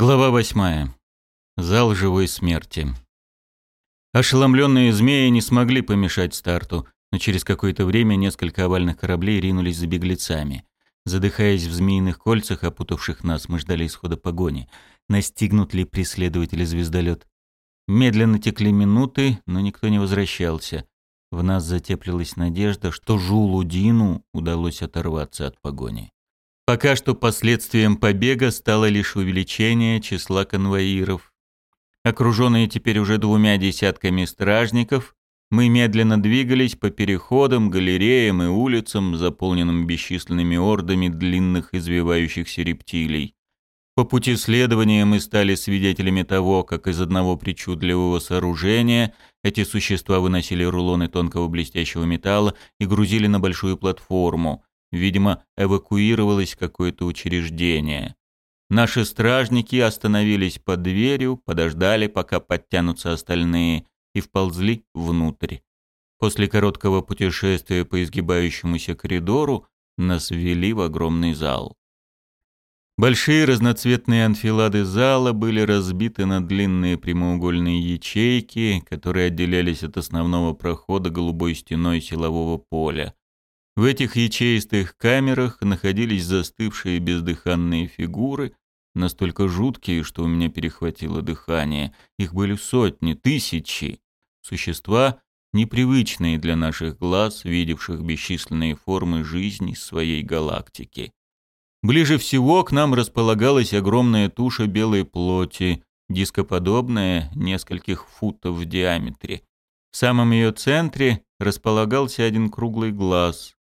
Глава восьмая. Зал живой смерти. Ошеломленные змеи не смогли помешать старту, но через какое-то время несколько овальных кораблей ринулись за беглецами. Задыхаясь в змеиных кольцах, опутавших нас, мы ждали исхода погони. Настигнут ли преследователи звездолет? Медленно текли минуты, но никто не возвращался. В нас затеплилась надежда, что Жулу Дину удалось оторваться от погони. Пока что последствием побега стало лишь увеличение числа конвоиров. Окруженные теперь уже двумя десятками стражников, мы медленно двигались по переходам, галереям и улицам, заполненным бесчисленными ордами длинных извивающихся рептилий. По пути следования мы стали свидетелями того, как из одного причудливого сооружения эти существа выносили рулоны тонкого блестящего металла и грузили на большую платформу – Видимо, эвакуировалось какое-то учреждение. Наши стражники остановились под дверью, подождали, пока подтянутся остальные, и вползли внутрь. После короткого путешествия по изгибающемуся коридору нас ввели в огромный зал. Большие разноцветные анфилады зала были разбиты на длинные прямоугольные ячейки, которые отделялись от основного прохода голубой стеной силового поля. В этих ячеистых камерах находились застывшие бездыханные фигуры, настолько жуткие, что у меня перехватило дыхание. Их были сотни, тысячи. Существа, непривычные для наших глаз, видевших бесчисленные формы жизни своей галактики. Ближе всего к нам располагалась огромная туша белой плоти, дископодобная, нескольких футов в диаметре. В самом ее центре располагался один круглый глаз.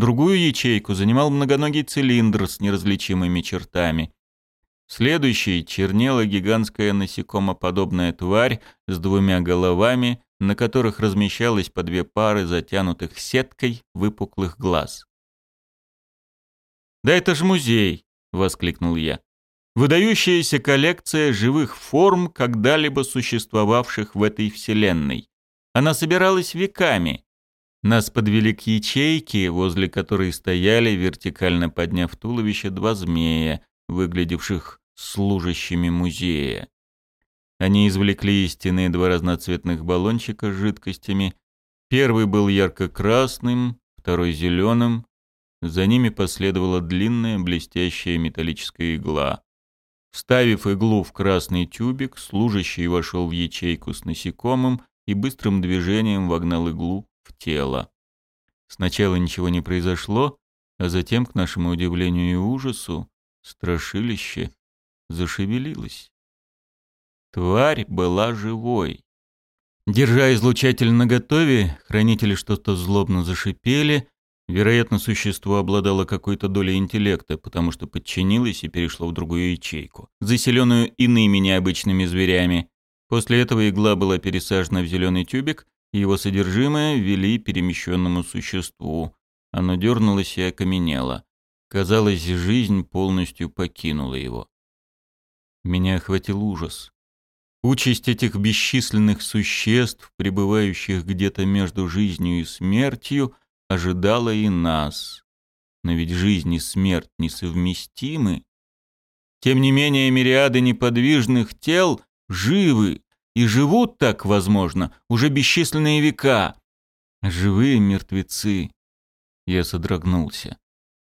Другую ячейку занимал многоногий цилиндр с неразличимыми чертами. Следующей чернела гигантская насекомоподобная тварь с двумя головами, на которых размещалось по две пары затянутых сеткой выпуклых глаз. «Да это ж музей!» — воскликнул я. «Выдающаяся коллекция живых форм, когда-либо существовавших в этой вселенной. Она собиралась веками, нас подвели к ячейке, возле которой стояли, вертикально подняв туловище, два змея, выглядевших служащими музея. Они извлекли из стены два разноцветных баллончика с жидкостями. Первый был ярко-красным, второй зеленым. За ними последовала длинная блестящая металлическая игла. Вставив иглу в красный тюбик, служащий вошел в ячейку с насекомым и быстрым движением вогнал иглу тело. Сначала ничего не произошло, а затем, к нашему удивлению и ужасу, страшилище зашевелилось. Тварь была живой. Держа излучатель наготове, хранители что-то злобно зашипели. Вероятно, существо обладало какой-то долей интеллекта, потому что подчинилось и перешло в другую ячейку, заселенную иными необычными зверями. После этого игла была пересажена в зеленый тюбик, его содержимое вели перемещенному существу. Оно дернулось и окаменело. Казалось, жизнь полностью покинула его. Меня охватил ужас. Участь этих бесчисленных существ, пребывающих где-то между жизнью и смертью, ожидала и нас. Но ведь жизнь и смерть несовместимы. Тем не менее, мириады неподвижных тел живы и живут так, возможно, уже бесчисленные века. Живые мертвецы. Я содрогнулся.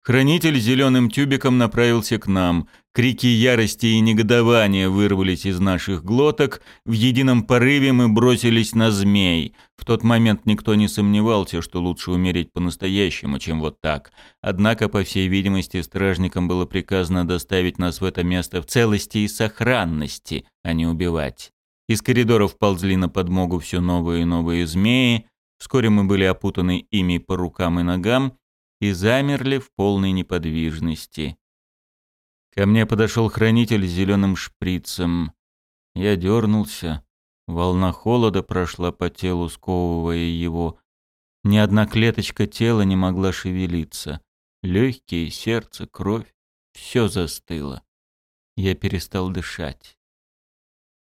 Хранитель зеленым тюбиком направился к нам. Крики ярости и негодования вырвались из наших глоток. В едином порыве мы бросились на змей. В тот момент никто не сомневался, что лучше умереть по-настоящему, чем вот так. Однако, по всей видимости, стражникам было приказано доставить нас в это место в целости и сохранности, а не убивать. Из коридоров ползли на подмогу все новые и новые змеи. Вскоре мы были опутаны ими по рукам и ногам и замерли в полной неподвижности. Ко мне подошел хранитель с зеленым шприцем. Я дернулся. Волна холода прошла по телу, сковывая его. Ни одна клеточка тела не могла шевелиться. Легкие, сердце, кровь — все застыло. Я перестал дышать.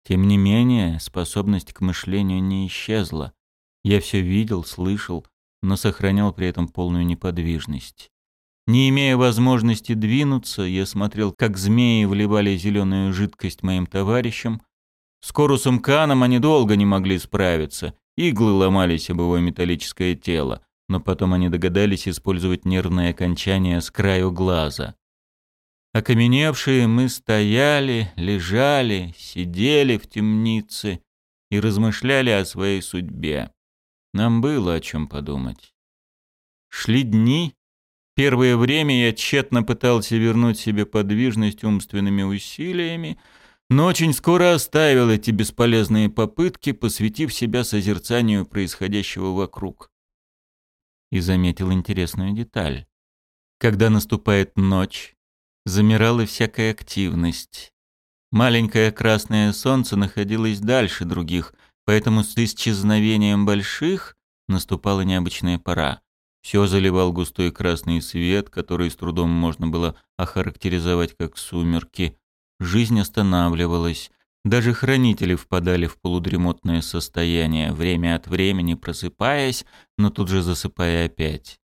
Тем не менее, способность к мышлению не исчезла. Я все видел, слышал, но сохранял при этом полную неподвижность. Не имея возможности двинуться, я смотрел, как змеи вливали зеленую жидкость моим товарищам. С Корусом Каном они долго не могли справиться. Иглы ломались об его металлическое тело, но потом они догадались использовать нервные окончания с краю глаза. Окаменевшие мы стояли, лежали, сидели в темнице и размышляли о своей судьбе. Нам было о чем подумать. Шли дни, Первое время я тщетно пытался вернуть себе подвижность умственными усилиями, но очень скоро оставил эти бесполезные попытки, посвятив себя созерцанию происходящего вокруг. И заметил интересную деталь. Когда наступает ночь, замирала всякая активность. Маленькое красное солнце находилось дальше других, поэтому с исчезновением больших наступала необычная пора. Все заливал густой красный свет, который с трудом можно было охарактеризовать как сумерки. Жизнь останавливалась. Даже хранители впадали в полудремотное состояние, время от времени просыпаясь, но тут же засыпая опять.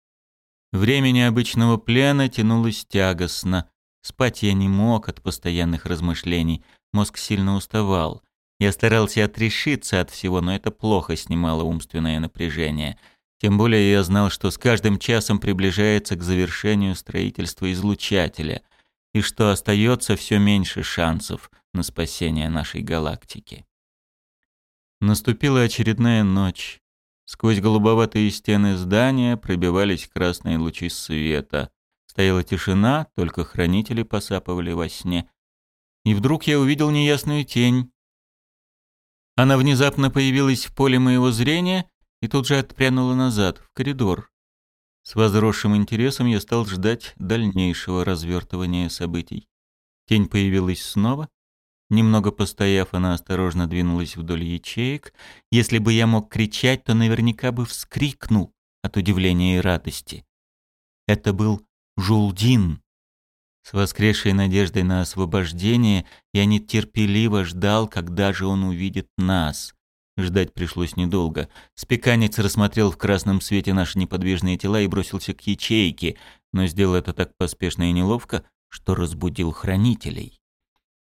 Время необычного плена тянулось тягостно. Спать я не мог от постоянных размышлений. Мозг сильно уставал. Я старался отрешиться от всего, но это плохо снимало умственное напряжение — тем более я знал, что с каждым часом приближается к завершению строительства излучателя, и что остается все меньше шансов на спасение нашей галактики. Наступила очередная ночь. Сквозь голубоватые стены здания пробивались красные лучи света. Стояла тишина, только хранители посапывали во сне. И вдруг я увидел неясную тень. Она внезапно появилась в поле моего зрения и тут же отпрянула назад, в коридор. С возросшим интересом я стал ждать дальнейшего развертывания событий. Тень появилась снова. Немного постояв, она осторожно двинулась вдоль ячеек. Если бы я мог кричать, то наверняка бы вскрикнул от удивления и радости. Это был Жулдин. С воскресшей надеждой на освобождение я нетерпеливо ждал, когда же он увидит нас. Ждать пришлось недолго. Спеканец рассмотрел в красном свете наши неподвижные тела и бросился к ячейке, но сделал это так поспешно и неловко, что разбудил хранителей.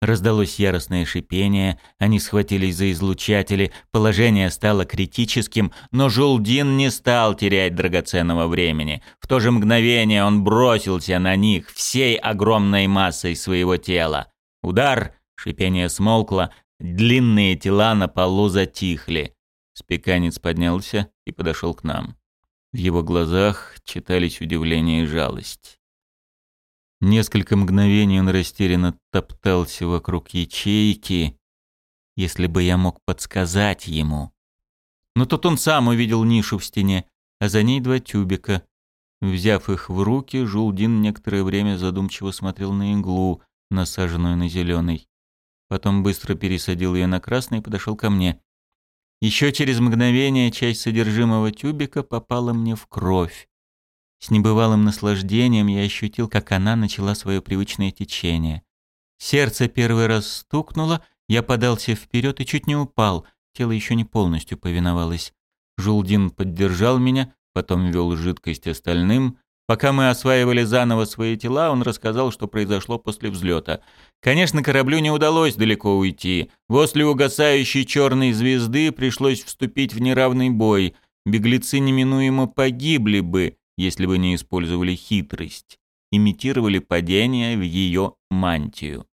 Раздалось яростное шипение, они схватились за излучатели, положение стало критическим, но Жулдин не стал терять драгоценного времени. В то же мгновение он бросился на них всей огромной массой своего тела. Удар, шипение смолкло, Длинные тела на полу затихли. Спеканец поднялся и подошел к нам. В его глазах читались удивление и жалость. Несколько мгновений он растерянно топтался вокруг ячейки, если бы я мог подсказать ему. Но тут он сам увидел нишу в стене, а за ней два тюбика. Взяв их в руки, Жулдин некоторое время задумчиво смотрел на иглу, насаженную на зеленый. Потом быстро пересадил ее на красный и подошел ко мне. Еще через мгновение часть содержимого тюбика попала мне в кровь. С небывалым наслаждением я ощутил, как она начала свое привычное течение. Сердце первый раз стукнуло, я подался вперед и чуть не упал. Тело еще не полностью повиновалось. Жулдин поддержал меня, потом ввел жидкость остальным, Пока мы осваивали заново свои тела, он рассказал, что произошло после взлета. Конечно, кораблю не удалось далеко уйти. Возле угасающей черной звезды пришлось вступить в неравный бой. Беглецы неминуемо погибли бы, если бы не использовали хитрость. Имитировали падение в ее мантию.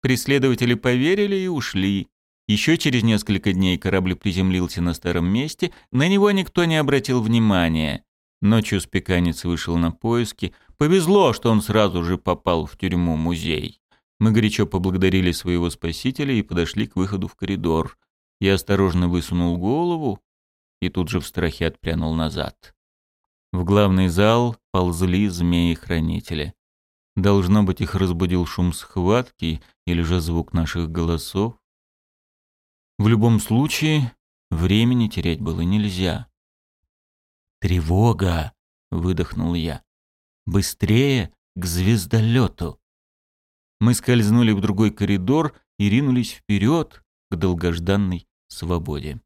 Преследователи поверили и ушли. Еще через несколько дней корабль приземлился на старом месте, на него никто не обратил внимания. Ночью спеканец вышел на поиски. Повезло, что он сразу же попал в тюрьму-музей. Мы горячо поблагодарили своего спасителя и подошли к выходу в коридор. Я осторожно высунул голову и тут же в страхе отпрянул назад. В главный зал ползли змеи-хранители. Должно быть, их разбудил шум схватки или же звук наших голосов. В любом случае, времени терять было нельзя. «Тревога!» — выдохнул я. «Быстрее к звездолету!» Мы скользнули в другой коридор и ринулись вперед к долгожданной свободе.